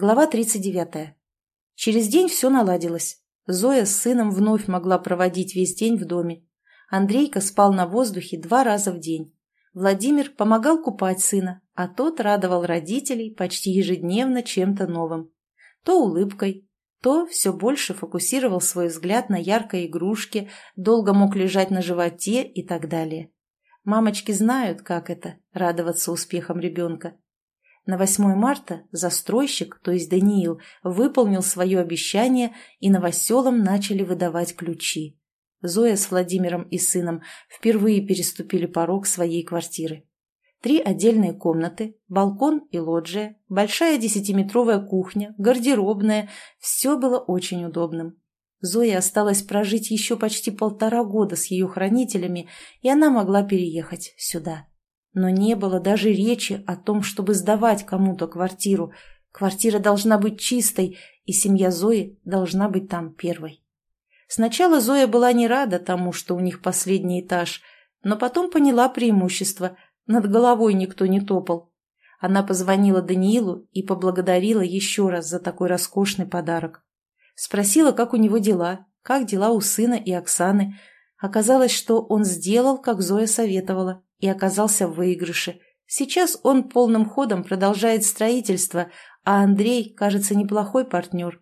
Глава 39. Через день все наладилось. Зоя с сыном вновь могла проводить весь день в доме. Андрейка спал на воздухе два раза в день. Владимир помогал купать сына, а тот радовал родителей почти ежедневно чем-то новым. То улыбкой, то все больше фокусировал свой взгляд на яркой игрушке, долго мог лежать на животе и так далее. Мамочки знают, как это – радоваться успехам ребенка. На 8 марта застройщик, то есть Даниил, выполнил свое обещание, и новоселам начали выдавать ключи. Зоя с Владимиром и сыном впервые переступили порог своей квартиры. Три отдельные комнаты, балкон и лоджия, большая десятиметровая кухня, гардеробная – все было очень удобным. Зое осталось прожить еще почти полтора года с ее хранителями, и она могла переехать сюда. Но не было даже речи о том, чтобы сдавать кому-то квартиру. Квартира должна быть чистой, и семья Зои должна быть там первой. Сначала Зоя была не рада тому, что у них последний этаж, но потом поняла преимущество – над головой никто не топал. Она позвонила Даниилу и поблагодарила еще раз за такой роскошный подарок. Спросила, как у него дела, как дела у сына и Оксаны. Оказалось, что он сделал, как Зоя советовала, и оказался в выигрыше. Сейчас он полным ходом продолжает строительство, а Андрей, кажется, неплохой партнер.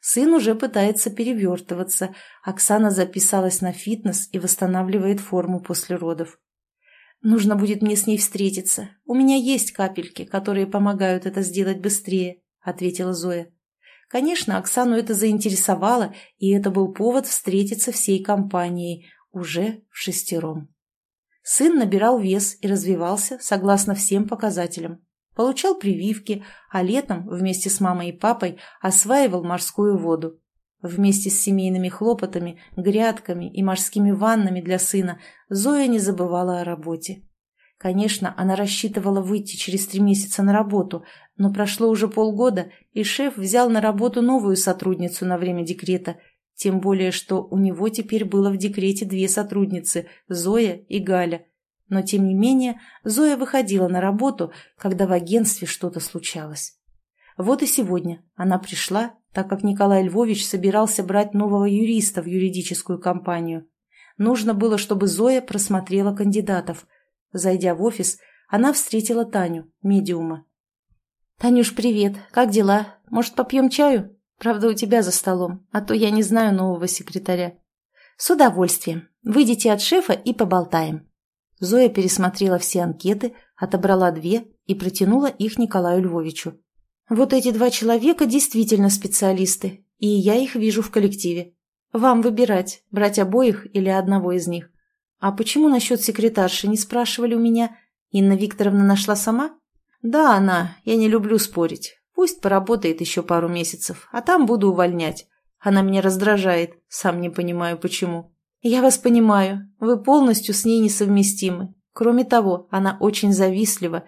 Сын уже пытается перевертываться. Оксана записалась на фитнес и восстанавливает форму после родов. Нужно будет мне с ней встретиться. У меня есть капельки, которые помогают это сделать быстрее, ответила Зоя. Конечно, Оксану это заинтересовало, и это был повод встретиться всей компанией, уже в шестером. Сын набирал вес и развивался согласно всем показателям. Получал прививки, а летом вместе с мамой и папой осваивал морскую воду. Вместе с семейными хлопотами, грядками и морскими ваннами для сына Зоя не забывала о работе. Конечно, она рассчитывала выйти через три месяца на работу, но прошло уже полгода, и шеф взял на работу новую сотрудницу на время декрета, тем более, что у него теперь было в декрете две сотрудницы – Зоя и Галя. Но, тем не менее, Зоя выходила на работу, когда в агентстве что-то случалось. Вот и сегодня она пришла так как Николай Львович собирался брать нового юриста в юридическую компанию. Нужно было, чтобы Зоя просмотрела кандидатов. Зайдя в офис, она встретила Таню, медиума. «Танюш, привет. Как дела? Может, попьем чаю? Правда, у тебя за столом, а то я не знаю нового секретаря». «С удовольствием. Выйдите от шефа и поболтаем». Зоя пересмотрела все анкеты, отобрала две и протянула их Николаю Львовичу. Вот эти два человека действительно специалисты, и я их вижу в коллективе. Вам выбирать, брать обоих или одного из них. А почему насчет секретарши не спрашивали у меня? Инна Викторовна нашла сама? Да, она. Я не люблю спорить. Пусть поработает еще пару месяцев, а там буду увольнять. Она меня раздражает, сам не понимаю почему. Я вас понимаю, вы полностью с ней несовместимы. Кроме того, она очень завистлива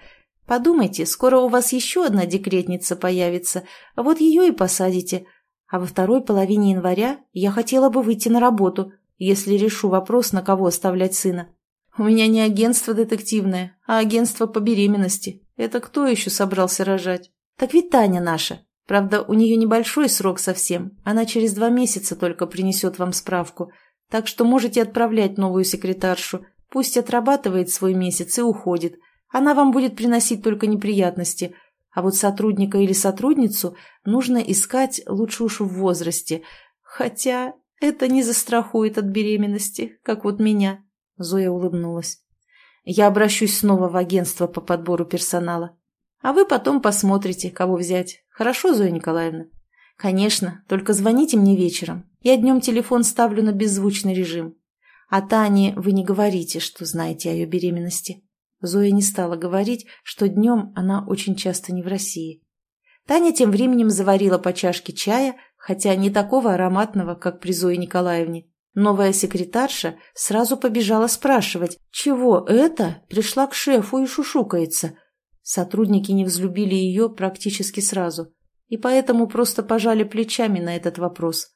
Подумайте, скоро у вас еще одна декретница появится, а вот ее и посадите. А во второй половине января я хотела бы выйти на работу, если решу вопрос, на кого оставлять сына. У меня не агентство детективное, а агентство по беременности. Это кто еще собрался рожать? Так ведь Таня наша. Правда, у нее небольшой срок совсем. Она через два месяца только принесет вам справку. Так что можете отправлять новую секретаршу. Пусть отрабатывает свой месяц и уходит. Она вам будет приносить только неприятности, а вот сотрудника или сотрудницу нужно искать лучше уж в возрасте. Хотя это не застрахует от беременности, как вот меня. Зоя улыбнулась. Я обращусь снова в агентство по подбору персонала. А вы потом посмотрите, кого взять. Хорошо, Зоя Николаевна? Конечно, только звоните мне вечером. Я днем телефон ставлю на беззвучный режим. А Тане вы не говорите, что знаете о ее беременности. Зоя не стала говорить, что днем она очень часто не в России. Таня тем временем заварила по чашке чая, хотя не такого ароматного, как при Зое Николаевне. Новая секретарша сразу побежала спрашивать, чего это пришла к шефу и шушукается. Сотрудники не взлюбили ее практически сразу, и поэтому просто пожали плечами на этот вопрос.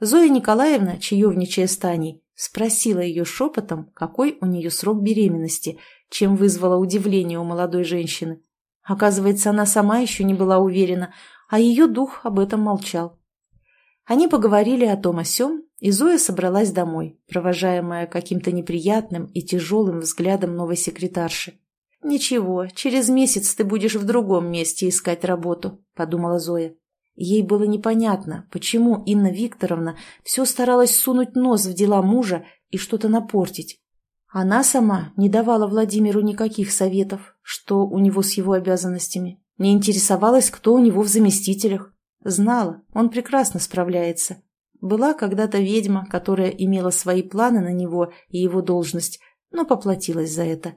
Зоя Николаевна, чаевничая с Таней, спросила ее шепотом, какой у нее срок беременности, чем вызвало удивление у молодой женщины. Оказывается, она сама еще не была уверена, а ее дух об этом молчал. Они поговорили о том о сём, и Зоя собралась домой, провожаемая каким-то неприятным и тяжелым взглядом новой секретарши. «Ничего, через месяц ты будешь в другом месте искать работу», — подумала Зоя. Ей было непонятно, почему Инна Викторовна все старалась сунуть нос в дела мужа и что-то напортить. Она сама не давала Владимиру никаких советов, что у него с его обязанностями, не интересовалась, кто у него в заместителях. Знала, он прекрасно справляется. Была когда-то ведьма, которая имела свои планы на него и его должность, но поплатилась за это.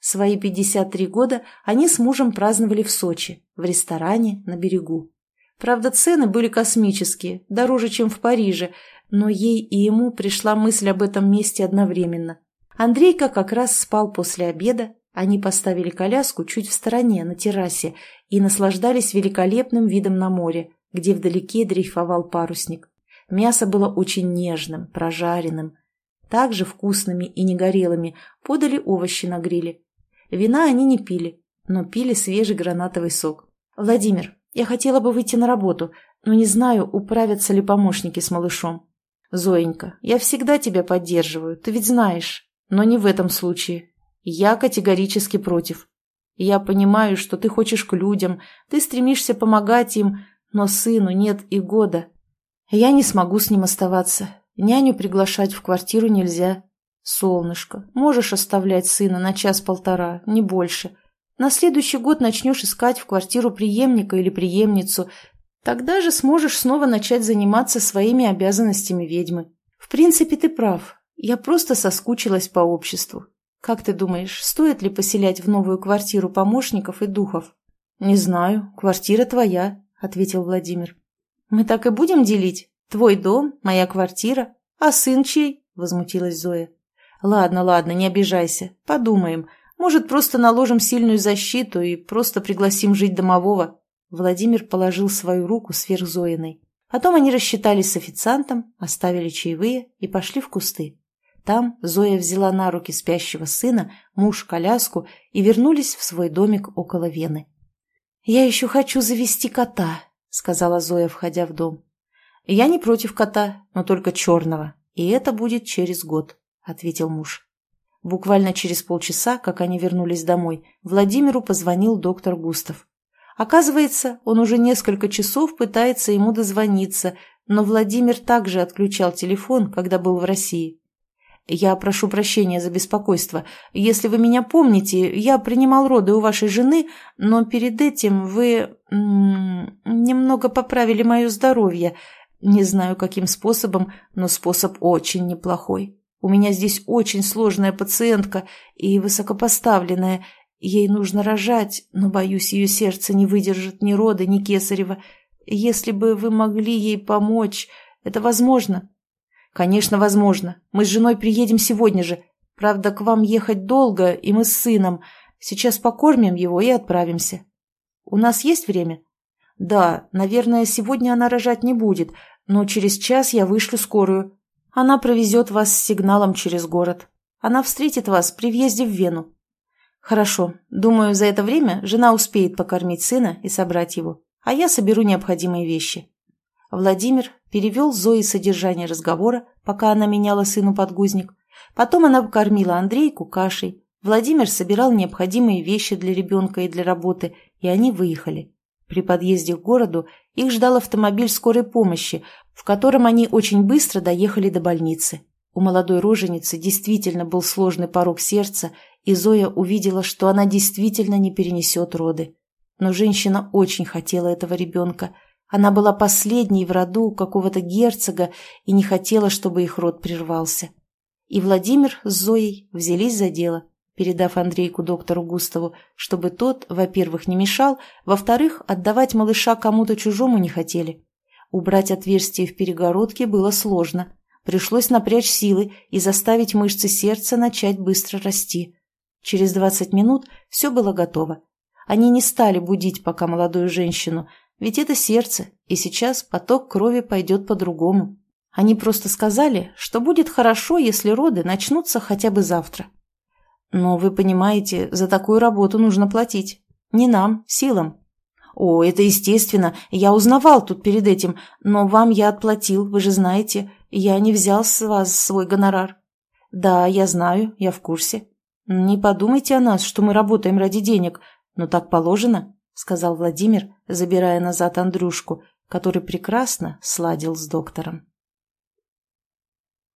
Свои 53 года они с мужем праздновали в Сочи, в ресторане на берегу. Правда, цены были космические, дороже, чем в Париже, но ей и ему пришла мысль об этом месте одновременно. Андрейка как раз спал после обеда, они поставили коляску чуть в стороне, на террасе, и наслаждались великолепным видом на море, где вдалеке дрейфовал парусник. Мясо было очень нежным, прожаренным. Также вкусными и негорелыми подали овощи на гриле. Вина они не пили, но пили свежий гранатовый сок. «Владимир, я хотела бы выйти на работу, но не знаю, управятся ли помощники с малышом. Зоенька, я всегда тебя поддерживаю, ты ведь знаешь, но не в этом случае. Я категорически против. Я понимаю, что ты хочешь к людям, ты стремишься помогать им, но сыну нет и года. Я не смогу с ним оставаться. Няню приглашать в квартиру нельзя. Солнышко, можешь оставлять сына на час-полтора, не больше. На следующий год начнешь искать в квартиру преемника или преемницу. Тогда же сможешь снова начать заниматься своими обязанностями ведьмы. В принципе, ты прав. Я просто соскучилась по обществу. Как ты думаешь, стоит ли поселять в новую квартиру помощников и духов? Не знаю, квартира твоя, ответил Владимир. Мы так и будем делить? Твой дом, моя квартира, а сын чей? Возмутилась Зоя. Ладно, ладно, не обижайся. Подумаем. Может, просто наложим сильную защиту и просто пригласим жить домового?» Владимир положил свою руку сверх Зоиной. Потом они рассчитались с официантом, оставили чаевые и пошли в кусты. Там Зоя взяла на руки спящего сына, муж коляску и вернулись в свой домик около Вены. «Я еще хочу завести кота», — сказала Зоя, входя в дом. «Я не против кота, но только черного, и это будет через год», — ответил муж. Буквально через полчаса, как они вернулись домой, Владимиру позвонил доктор Густав. Оказывается, он уже несколько часов пытается ему дозвониться, но Владимир также отключал телефон, когда был в России. «Я прошу прощения за беспокойство. Если вы меня помните, я принимал роды у вашей жены, но перед этим вы немного поправили мое здоровье. Не знаю, каким способом, но способ очень неплохой». У меня здесь очень сложная пациентка и высокопоставленная. Ей нужно рожать, но, боюсь, ее сердце не выдержит ни рода, ни кесарева. Если бы вы могли ей помочь, это возможно?» «Конечно, возможно. Мы с женой приедем сегодня же. Правда, к вам ехать долго, и мы с сыном. Сейчас покормим его и отправимся. У нас есть время?» «Да, наверное, сегодня она рожать не будет, но через час я вышлю скорую. Она провезет вас с сигналом через город. Она встретит вас при въезде в Вену. Хорошо. Думаю, за это время жена успеет покормить сына и собрать его, а я соберу необходимые вещи. Владимир перевел Зои содержание разговора, пока она меняла сыну подгузник. Потом она покормила Андрейку кашей. Владимир собирал необходимые вещи для ребенка и для работы, и они выехали. При подъезде к городу их ждал автомобиль скорой помощи, в котором они очень быстро доехали до больницы. У молодой роженицы действительно был сложный порог сердца, и Зоя увидела, что она действительно не перенесет роды. Но женщина очень хотела этого ребенка. Она была последней в роду какого-то герцога и не хотела, чтобы их род прервался. И Владимир с Зоей взялись за дело, передав Андрейку доктору Густаву, чтобы тот, во-первых, не мешал, во-вторых, отдавать малыша кому-то чужому не хотели. Убрать отверстие в перегородке было сложно. Пришлось напрячь силы и заставить мышцы сердца начать быстро расти. Через двадцать минут все было готово. Они не стали будить пока молодую женщину, ведь это сердце, и сейчас поток крови пойдет по-другому. Они просто сказали, что будет хорошо, если роды начнутся хотя бы завтра. Но вы понимаете, за такую работу нужно платить. Не нам, силам. «О, это естественно, я узнавал тут перед этим, но вам я отплатил, вы же знаете, я не взял с вас свой гонорар». «Да, я знаю, я в курсе». «Не подумайте о нас, что мы работаем ради денег, но так положено», — сказал Владимир, забирая назад Андрюшку, который прекрасно сладил с доктором.